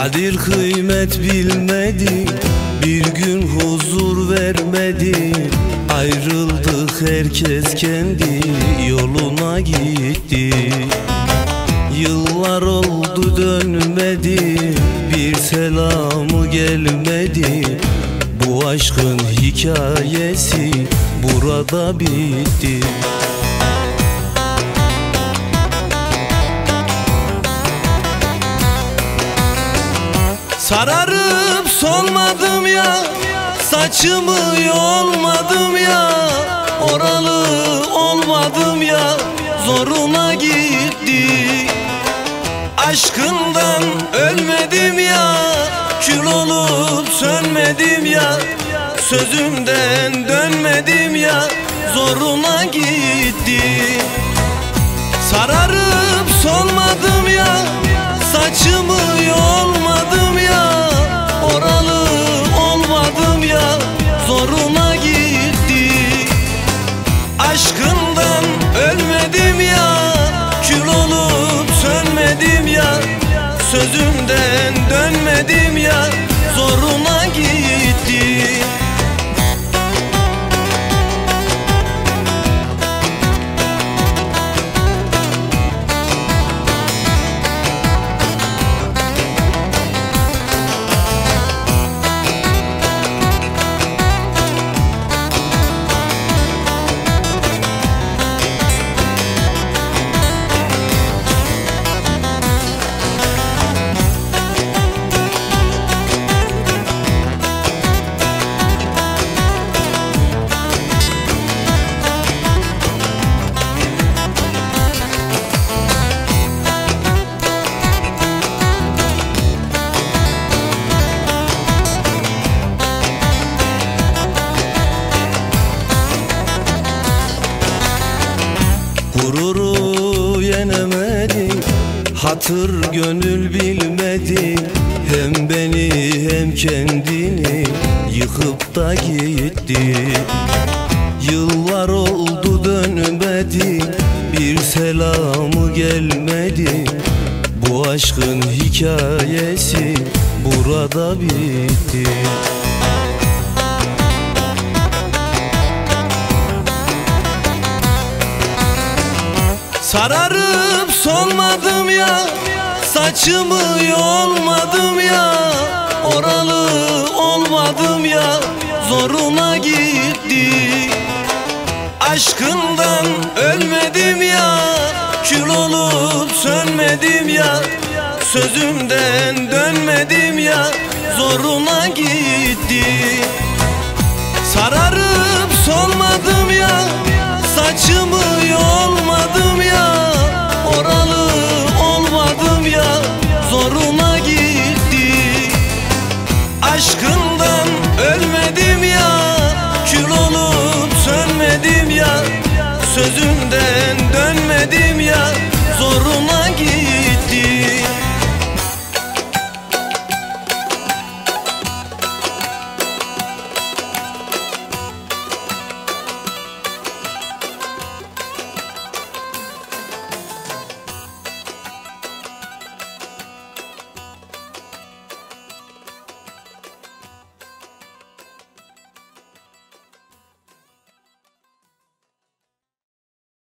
Kadir kıymet bilmedi Bir gün huzur vermedi. Ayrıldık herkes kendi yoluna gitti. Yıllar oldu dönmedi Bir selamı gelmedi. Bu aşkın hikayesi burada bitti Sararıp solmadım ya Saçımı yolmadım ya Oralı olmadım ya Zoruna gitti. Aşkından ölmedim ya Kül olup sönmedim ya Sözümden dönmedim ya Zoruna gitti. Sararıp solmadım ya Saçımı yolmadım ya Oralı olmadım ya Zoruna gitti. Aşkından ölmedim ya Kül olup sönmedim ya Sözümden dönmedim ya Hatır gönül bilmedi Hem beni hem kendini Yıkıp da gitti. Yıllar oldu dönmedi Bir selamı gelmedi. Bu aşkın hikayesi Burada bitti. Sararıp solmadım ya Saçımı yolmadım ya. Oralı olmadım ya Zoruna gitti. Aşkından ölmedim ya Kül olup sönmedim ya. Sözümden dönmedim ya Zoruna gitti ben dönmedim ya Zoruma git